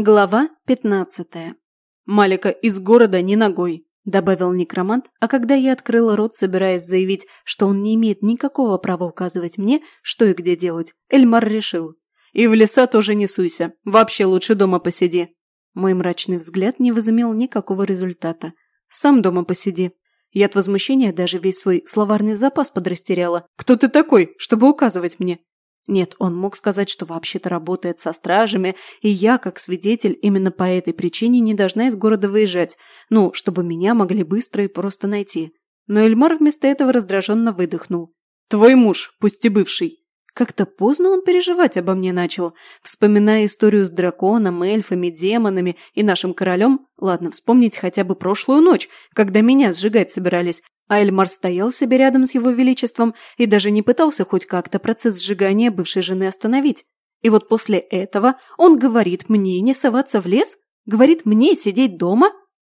Глава пятнадцатая. «Малика из города не ногой», – добавил некромант, а когда я открыла рот, собираясь заявить, что он не имеет никакого права указывать мне, что и где делать, Эльмар решил. «И в леса тоже не суйся. Вообще лучше дома посиди». Мой мрачный взгляд не возымел никакого результата. «Сам дома посиди». Я от возмущения даже весь свой словарный запас подрастеряла. «Кто ты такой, чтобы указывать мне?» Нет, он мог сказать, что вообще-то работает со стражами, и я, как свидетель, именно по этой причине не должна из города выезжать, ну, чтобы меня могли быстро и просто найти. Но Эльмар вместо этого раздраженно выдохнул. «Твой муж, пусть и бывший». Как-то поздно он переживать обо мне начал, вспоминая историю с драконом, эльфами, демонами и нашим королем. Ладно, вспомнить хотя бы прошлую ночь, когда меня сжигать собирались, а Эльмар стоял себе рядом с его величеством и даже не пытался хоть как-то процесс сжигания бывшей жены остановить. И вот после этого он говорит мне не соваться в лес? Говорит мне сидеть дома?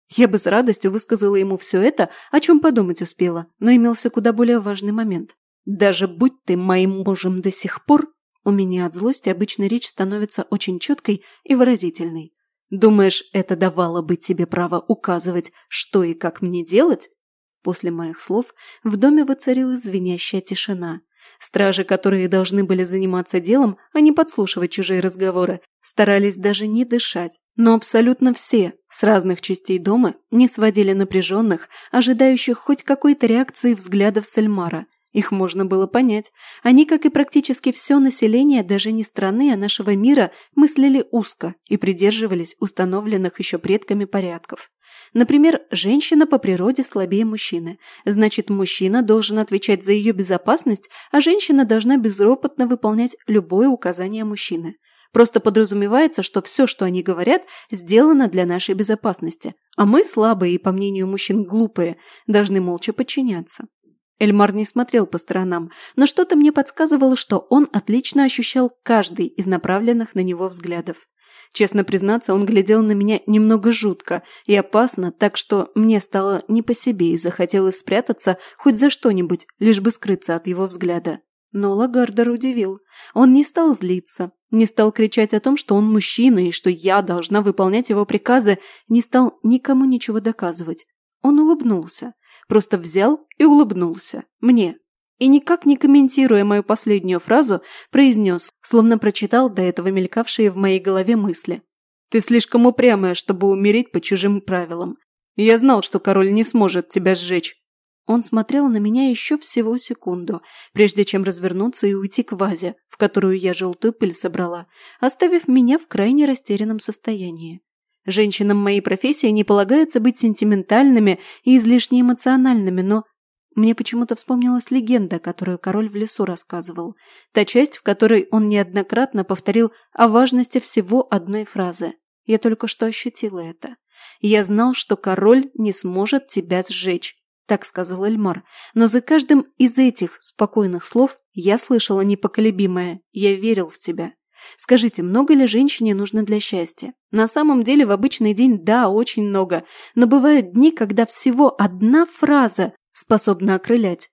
Я бы с радостью высказала ему все это, о чем подумать успела, но имелся куда более важный момент. Даже будь ты моим мужем до сих пор, у меня от злости обычно речь становится очень четкой и выразительной. Думаешь, это давало бы тебе право указывать, что и как мне делать? После моих слов в доме воцарилась звенящая тишина. Стражи, которые должны были заниматься делом, а не подслушивать чужие разговоры, старались даже не дышать. Но абсолютно все, с разных частей дома, не сводили напряженных, ожидающих хоть какой-то реакции взглядов Сальмара. Их можно было понять. Они, как и практически все население даже не страны, а нашего мира, мыслили узко и придерживались установленных еще предками порядков. Например, женщина по природе слабее мужчины. Значит, мужчина должен отвечать за ее безопасность, а женщина должна безропотно выполнять любое указание мужчины. Просто подразумевается, что все, что они говорят, сделано для нашей безопасности. А мы, слабые и, по мнению мужчин, глупые, должны молча подчиняться. Эльмар не смотрел по сторонам, но что-то мне подсказывало, что он отлично ощущал каждый из направленных на него взглядов. Честно признаться, он глядел на меня немного жутко и опасно, так что мне стало не по себе и захотелось спрятаться хоть за что-нибудь, лишь бы скрыться от его взгляда. Но Лагардер удивил. Он не стал злиться, не стал кричать о том, что он мужчина и что я должна выполнять его приказы, не стал никому ничего доказывать. Он улыбнулся. Просто взял и улыбнулся. Мне, и никак не комментируя мою последнюю фразу, произнес, словно прочитал до этого мелькавшие в моей голове мысли. «Ты слишком упрямая, чтобы умереть по чужим правилам. Я знал, что король не сможет тебя сжечь». Он смотрел на меня еще всего секунду, прежде чем развернуться и уйти к вазе, в которую я желтую пыль собрала, оставив меня в крайне растерянном состоянии. Женщинам моей профессии не полагается быть сентиментальными и излишне эмоциональными, но мне почему-то вспомнилась легенда, которую король в лесу рассказывал. Та часть, в которой он неоднократно повторил о важности всего одной фразы. Я только что ощутила это. Я знал, что король не сможет тебя сжечь, так сказал Эльмар. Но за каждым из этих спокойных слов я слышала непоколебимое «Я верил в тебя». Скажите, много ли женщине нужно для счастья? На самом деле в обычный день да, очень много, но бывают дни, когда всего одна фраза способна окрылять.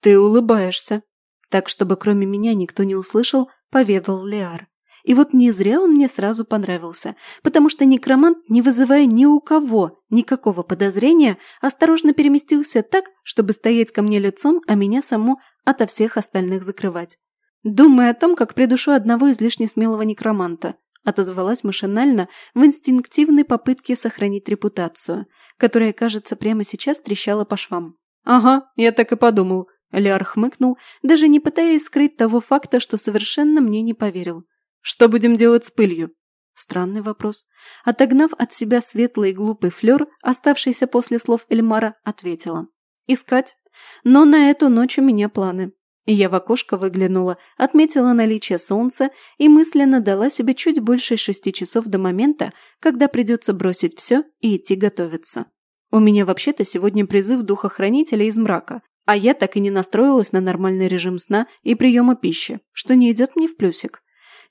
Ты улыбаешься. Так, чтобы кроме меня никто не услышал, поведал Леар. И вот не зря он мне сразу понравился, потому что некромант, не вызывая ни у кого никакого подозрения, осторожно переместился так, чтобы стоять ко мне лицом, а меня саму ото всех остальных закрывать. Думая о том, как придушу одного излишне смелого некроманта, отозвалась машинально в инстинктивной попытке сохранить репутацию, которая, кажется, прямо сейчас трещала по швам. «Ага, я так и подумал», – Лиар хмыкнул, даже не пытаясь скрыть того факта, что совершенно мне не поверил. «Что будем делать с пылью?» Странный вопрос. Отогнав от себя светлый и глупый флер, оставшийся после слов Эльмара, ответила. «Искать. Но на эту ночь у меня планы». Я в окошко выглянула, отметила наличие солнца и мысленно дала себе чуть больше шести часов до момента, когда придется бросить все и идти готовиться. У меня вообще-то сегодня призыв духохранителя из мрака, а я так и не настроилась на нормальный режим сна и приема пищи, что не идет мне в плюсик.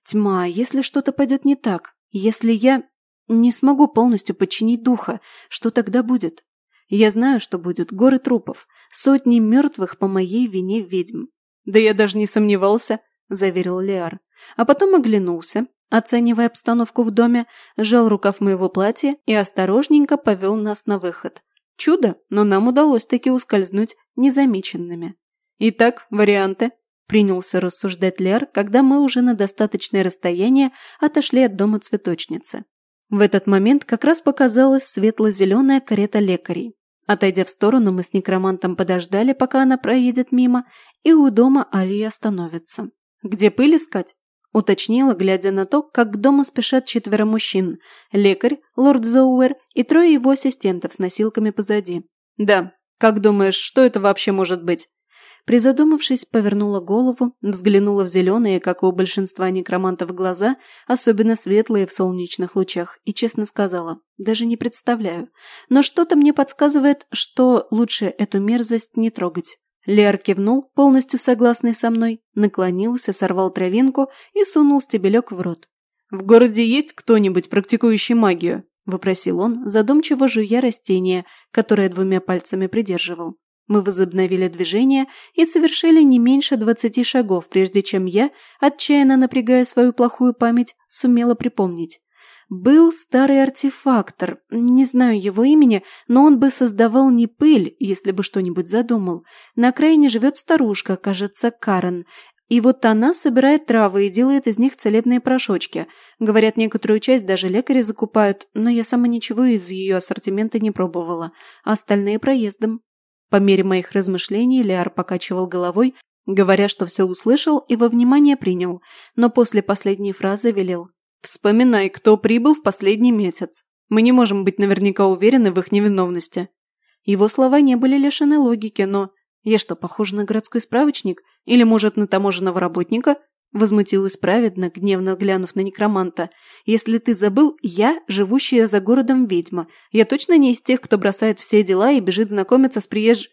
Тьма, если что-то пойдет не так, если я не смогу полностью подчинить духа, что тогда будет? Я знаю, что будет горы трупов, сотни мертвых по моей вине ведьм. Да я даже не сомневался, заверил Леар. А потом оглянулся, оценивая обстановку в доме, сжал рукав моего платья и осторожненько повел нас на выход. Чудо, но нам удалось таки ускользнуть незамеченными. Итак, варианты. Принялся рассуждать Лер, когда мы уже на достаточное расстояние отошли от дома цветочницы. В этот момент как раз показалась светло-зеленая карета лекарей. Отойдя в сторону, мы с некромантом подождали, пока она проедет мимо, и у дома Алия остановится. «Где пыль искать?» – уточнила, глядя на то, как к дому спешат четверо мужчин – лекарь, лорд Зоуэр и трое его ассистентов с носилками позади. «Да. Как думаешь, что это вообще может быть?» Призадумавшись, повернула голову, взглянула в зеленые, как у большинства некромантов, глаза, особенно светлые в солнечных лучах, и честно сказала, даже не представляю. Но что-то мне подсказывает, что лучше эту мерзость не трогать. Леар кивнул, полностью согласный со мной, наклонился, сорвал травинку и сунул стебелек в рот. «В городе есть кто-нибудь, практикующий магию?» – вопросил он, задумчиво жуя растение, которое двумя пальцами придерживал. Мы возобновили движение и совершили не меньше двадцати шагов, прежде чем я, отчаянно напрягая свою плохую память, сумела припомнить. Был старый артефактор, не знаю его имени, но он бы создавал не пыль, если бы что-нибудь задумал. На окраине живет старушка, кажется, Карен, и вот она собирает травы и делает из них целебные порошочки. Говорят, некоторую часть даже лекари закупают, но я сама ничего из ее ассортимента не пробовала, остальные проездом. По мере моих размышлений Лиар покачивал головой, говоря, что все услышал и во внимание принял, но после последней фразы велел. «Вспоминай, кто прибыл в последний месяц. Мы не можем быть наверняка уверены в их невиновности». Его слова не были лишены логики, но... Я что, похожа на городской справочник? Или, может, на таможенного работника? Возмутилась праведно, гневно глянув на некроманта. «Если ты забыл, я живущая за городом ведьма. Я точно не из тех, кто бросает все дела и бежит знакомиться с приезж...»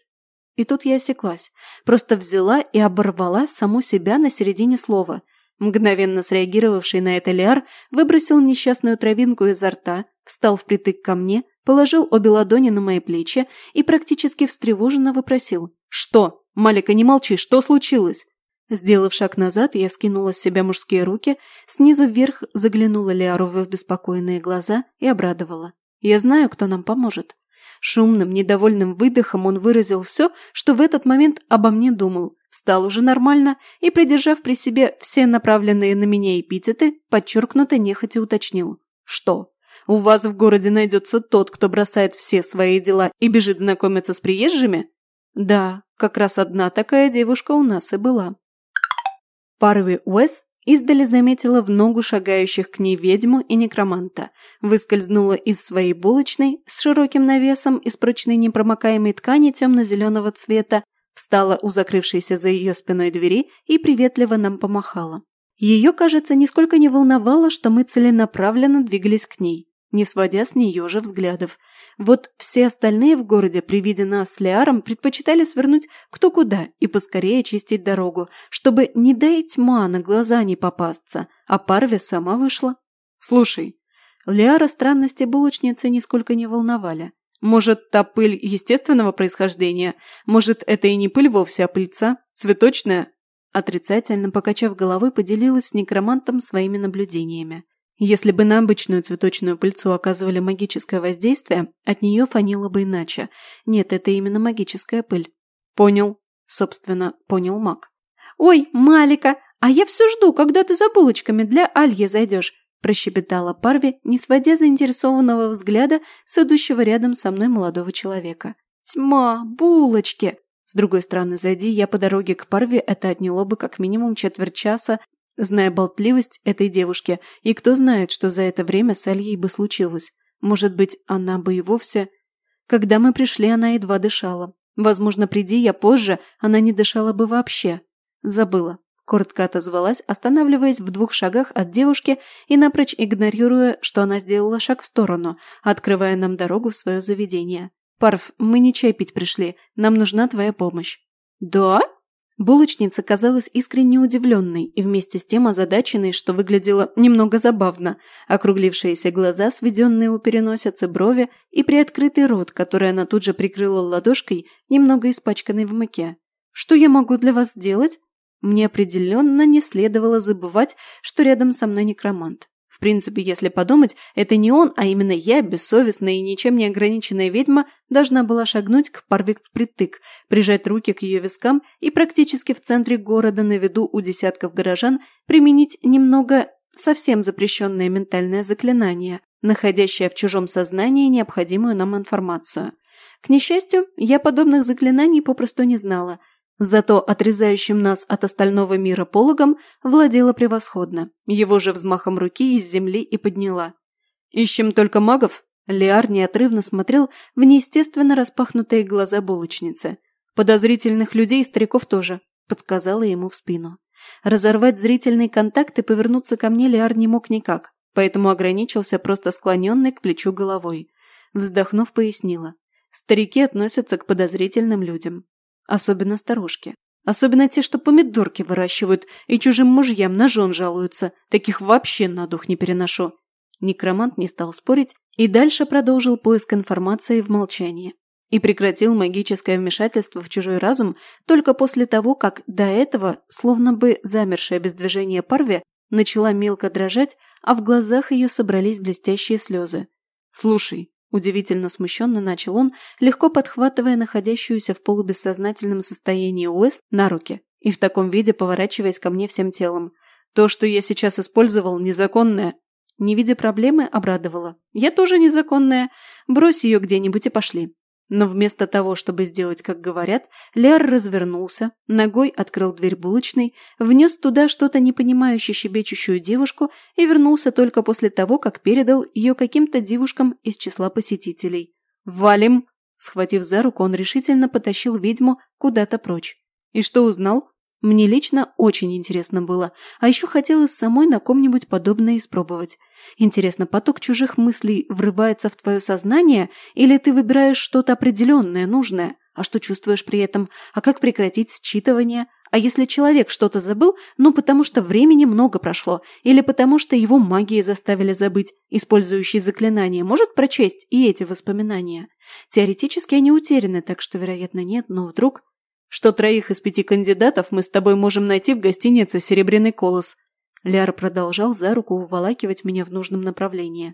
И тут я осеклась. Просто взяла и оборвала саму себя на середине слова. Мгновенно среагировавший на это Лиар выбросил несчастную травинку изо рта, встал впритык ко мне, положил обе ладони на мои плечи и практически встревоженно вопросил. «Что? Малика, не молчи, что случилось?» Сделав шаг назад, я скинула с себя мужские руки, снизу вверх заглянула Лиару в беспокойные глаза и обрадовала. «Я знаю, кто нам поможет». Шумным, недовольным выдохом он выразил все, что в этот момент обо мне думал, стал уже нормально и, придержав при себе все направленные на меня эпитеты, подчеркнуто нехотя уточнил. «Что? У вас в городе найдется тот, кто бросает все свои дела и бежит знакомиться с приезжими?» «Да, как раз одна такая девушка у нас и была». Парви Уэс издали заметила в ногу шагающих к ней ведьму и некроманта, выскользнула из своей булочной с широким навесом из прочной непромокаемой ткани темно-зеленого цвета, встала у закрывшейся за ее спиной двери и приветливо нам помахала. Ее, кажется, нисколько не волновало, что мы целенаправленно двигались к ней, не сводя с нее же взглядов – вот все остальные в городе при виде нас с Лиаром предпочитали свернуть кто куда и поскорее чистить дорогу, чтобы не дай тьма на глаза не попасться, а Парви сама вышла. Слушай, Лиара странности булочницы нисколько не волновали. Может, та пыль естественного происхождения? Может, это и не пыль вовсе, а пыльца? Цветочная? Отрицательно покачав головой, поделилась с некромантом своими наблюдениями. Если бы на обычную цветочную пыльцу оказывали магическое воздействие, от нее фанило бы иначе. Нет, это именно магическая пыль. Понял. Собственно, понял маг. «Ой, Малика, а я все жду, когда ты за булочками для Альи зайдешь», прощебетала Парви, не сводя заинтересованного взгляда с идущего рядом со мной молодого человека. «Тьма, булочки!» С другой стороны, зайди я по дороге к Парве, это отняло бы как минимум четверть часа Зная болтливость этой девушки, и кто знает, что за это время с Альей бы случилось. Может быть, она бы и вовсе... Когда мы пришли, она едва дышала. Возможно, приди я позже, она не дышала бы вообще. Забыла. Коротко отозвалась, останавливаясь в двух шагах от девушки и напрочь игнорируя, что она сделала шаг в сторону, открывая нам дорогу в свое заведение. «Парф, мы не чай пить пришли, нам нужна твоя помощь». «Да?» Булочница казалась искренне удивленной и вместе с тем озадаченной, что выглядело немного забавно. Округлившиеся глаза, сведенные у переносицы брови и приоткрытый рот, который она тут же прикрыла ладошкой, немного испачканной в муке. «Что я могу для вас сделать?» Мне определенно не следовало забывать, что рядом со мной некромант. В принципе, если подумать, это не он, а именно я, бессовестная и ничем не ограниченная ведьма, должна была шагнуть к Парвик впритык, прижать руки к ее вискам и практически в центре города на виду у десятков горожан применить немного совсем запрещенное ментальное заклинание, находящее в чужом сознании необходимую нам информацию. К несчастью, я подобных заклинаний попросту не знала – Зато отрезающим нас от остального мира пологом владела превосходно. Его же взмахом руки из земли и подняла. «Ищем только магов?» Лиар неотрывно смотрел в неестественно распахнутые глаза булочницы. «Подозрительных людей и стариков тоже», – подсказала ему в спину. Разорвать зрительный контакт и повернуться ко мне Лиар не мог никак, поэтому ограничился просто склоненной к плечу головой. Вздохнув, пояснила. Старики относятся к подозрительным людям. Особенно старушки. Особенно те, что помидорки выращивают и чужим мужьям на жен жалуются. Таких вообще на дух не переношу. Некромант не стал спорить и дальше продолжил поиск информации в молчании. И прекратил магическое вмешательство в чужой разум только после того, как до этого, словно бы замершая без движения парве, начала мелко дрожать, а в глазах ее собрались блестящие слезы. «Слушай, Удивительно смущенно начал он, легко подхватывая находящуюся в полубессознательном состоянии Уэст на руки и в таком виде поворачиваясь ко мне всем телом. То, что я сейчас использовал, незаконное. Не видя проблемы, обрадовало. Я тоже незаконная. Брось ее где-нибудь и пошли. Но вместо того, чтобы сделать, как говорят, Ляр развернулся, ногой открыл дверь булочной, внес туда что-то непонимающе щебечущую девушку и вернулся только после того, как передал ее каким-то девушкам из числа посетителей. «Валим!» Схватив за руку, он решительно потащил ведьму куда-то прочь. И что узнал? Мне лично очень интересно было, а еще хотелось самой на ком-нибудь подобное испробовать. Интересно, поток чужих мыслей врывается в твое сознание, или ты выбираешь что-то определенное, нужное? А что чувствуешь при этом? А как прекратить считывание? А если человек что-то забыл, ну потому что времени много прошло, или потому что его магией заставили забыть, использующий заклинание, может прочесть и эти воспоминания? Теоретически они утеряны, так что, вероятно, нет, но вдруг что троих из пяти кандидатов мы с тобой можем найти в гостинице «Серебряный колос». Ляр продолжал за руку уволакивать меня в нужном направлении.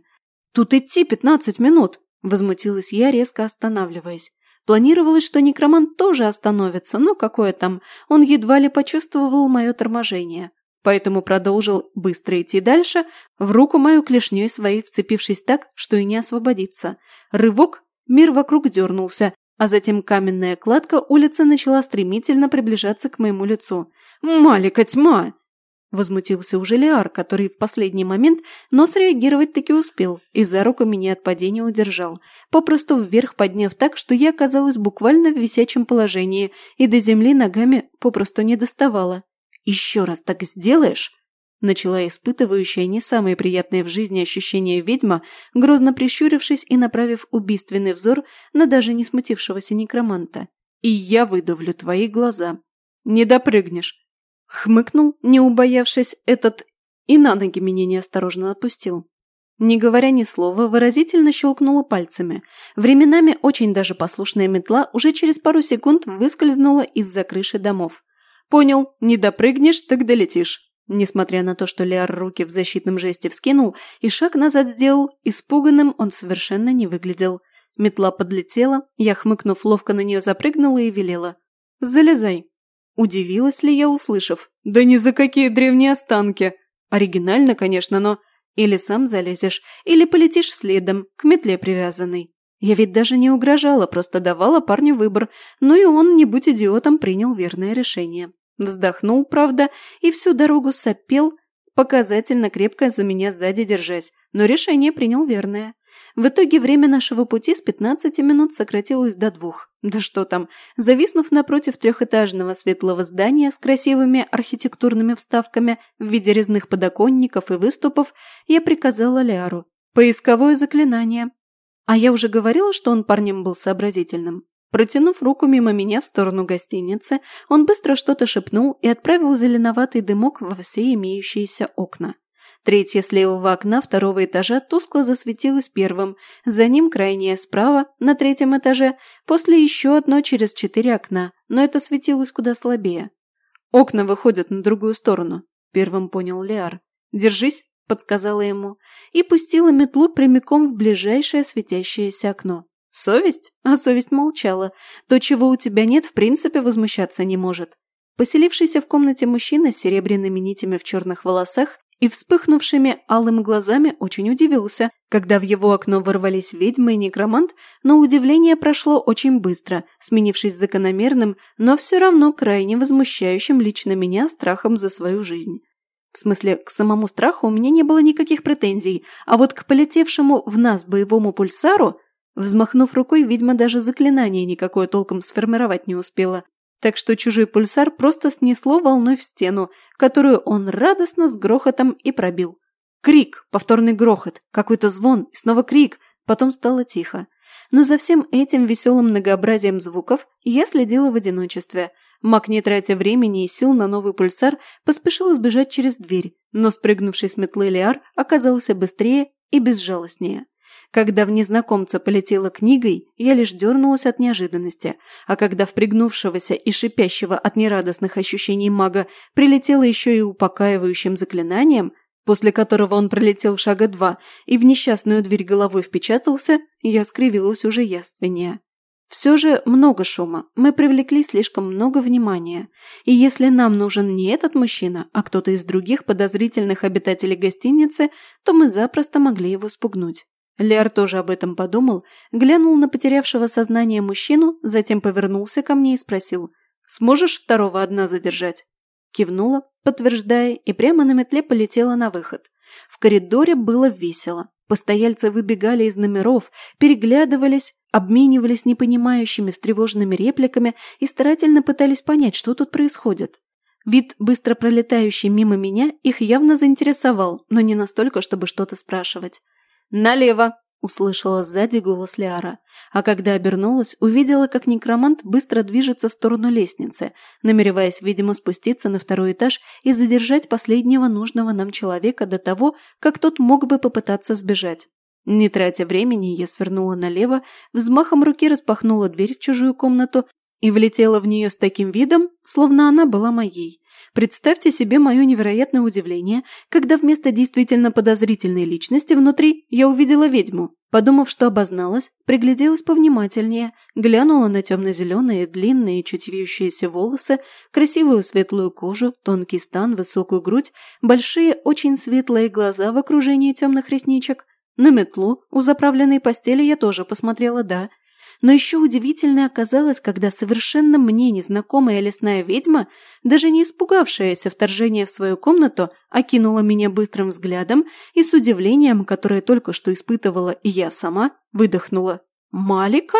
«Тут идти пятнадцать минут!» – возмутилась я, резко останавливаясь. Планировалось, что некромант тоже остановится, но какое там, он едва ли почувствовал мое торможение. Поэтому продолжил быстро идти дальше, в руку мою клешней своей вцепившись так, что и не освободиться. Рывок, мир вокруг дернулся, а затем каменная кладка улицы начала стремительно приближаться к моему лицу. «Малика тьма!» Возмутился уже Лиар, который в последний момент, но среагировать таки успел и за руку меня от падения удержал, попросту вверх подняв так, что я оказалась буквально в висячем положении и до земли ногами попросту не доставала. «Еще раз так сделаешь?» Начала испытывающая не самые приятные в жизни ощущения ведьма, грозно прищурившись и направив убийственный взор на даже не смутившегося некроманта. «И я выдавлю твои глаза. Не допрыгнешь!» Хмыкнул, не убоявшись этот, и на ноги меня неосторожно отпустил. Не говоря ни слова, выразительно щелкнула пальцами. Временами очень даже послушная метла уже через пару секунд выскользнула из-за крыши домов. «Понял, не допрыгнешь, так долетишь». Несмотря на то, что Лиар руки в защитном жесте вскинул и шаг назад сделал, испуганным он совершенно не выглядел. Метла подлетела, я, хмыкнув, ловко на нее запрыгнула и велела. «Залезай». Удивилась ли я, услышав? «Да ни за какие древние останки!» Оригинально, конечно, но... Или сам залезешь, или полетишь следом, к метле привязанной. Я ведь даже не угрожала, просто давала парню выбор, ну и он, не будь идиотом, принял верное решение. Вздохнул, правда, и всю дорогу сопел, показательно крепко за меня сзади держась, но решение принял верное. В итоге время нашего пути с 15 минут сократилось до двух. Да что там, зависнув напротив трехэтажного светлого здания с красивыми архитектурными вставками в виде резных подоконников и выступов, я приказала Ляру. Поисковое заклинание. А я уже говорила, что он парнем был сообразительным. Протянув руку мимо меня в сторону гостиницы, он быстро что-то шепнул и отправил зеленоватый дымок во все имеющиеся окна. Третье с левого окна второго этажа тускло засветилось первым, за ним крайнее справа, на третьем этаже, после еще одно через четыре окна, но это светилось куда слабее. «Окна выходят на другую сторону», – первым понял Лиар. «Держись», подсказала ему, и пустила метлу прямиком в ближайшее светящееся окно. Совесть? А совесть молчала. То, чего у тебя нет, в принципе возмущаться не может. Поселившийся в комнате мужчина с серебряными нитями в черных волосах и вспыхнувшими алым глазами очень удивился, когда в его окно ворвались ведьма и некромант, но удивление прошло очень быстро, сменившись закономерным, но все равно крайне возмущающим лично меня страхом за свою жизнь. В смысле, к самому страху у меня не было никаких претензий, а вот к полетевшему в нас боевому пульсару, взмахнув рукой, ведьма даже заклинание никакое толком сформировать не успела, так что чужой пульсар просто снесло волной в стену, которую он радостно с грохотом и пробил. Крик, повторный грохот, какой-то звон и снова крик, потом стало тихо. Но за всем этим веселым многообразием звуков я следила в одиночестве. Маг, не тратя времени и сил на новый пульсар, поспешил сбежать через дверь, но спрыгнувший с метлы Лиар оказался быстрее и безжалостнее. Когда в незнакомца полетела книгой, я лишь дернулась от неожиданности, а когда в пригнувшегося и шипящего от нерадостных ощущений мага прилетело еще и упокаивающим заклинанием, после которого он пролетел шага два и в несчастную дверь головой впечатался, я скривилась уже яственнее. Все же много шума, мы привлекли слишком много внимания. И если нам нужен не этот мужчина, а кто-то из других подозрительных обитателей гостиницы, то мы запросто могли его спугнуть. Лер тоже об этом подумал, глянул на потерявшего сознание мужчину, затем повернулся ко мне и спросил «Сможешь второго одна задержать?» Кивнула, подтверждая, и прямо на метле полетела на выход. В коридоре было весело. Постояльцы выбегали из номеров, переглядывались, обменивались непонимающими встревоженными репликами и старательно пытались понять, что тут происходит. Вид, быстро пролетающий мимо меня, их явно заинтересовал, но не настолько, чтобы что-то спрашивать. «Налево!» – услышала сзади голос Лиара, а когда обернулась, увидела, как некромант быстро движется в сторону лестницы, намереваясь, видимо, спуститься на второй этаж и задержать последнего нужного нам человека до того, как тот мог бы попытаться сбежать. Не тратя времени, я свернула налево, взмахом руки распахнула дверь в чужую комнату и влетела в нее с таким видом, словно она была моей. Представьте себе мое невероятное удивление, когда вместо действительно подозрительной личности внутри я увидела ведьму. Подумав, что обозналась, пригляделась повнимательнее, глянула на темно-зеленые, длинные, чуть вьющиеся волосы, красивую светлую кожу, тонкий стан, высокую грудь, большие, очень светлые глаза в окружении темных ресничек. На метлу у заправленной постели я тоже посмотрела «да», но еще удивительной оказалось, когда совершенно мне незнакомая лесная ведьма, даже не испугавшаяся вторжения в свою комнату, окинула меня быстрым взглядом и с удивлением, которое только что испытывала и я сама, выдохнула. «Малика?»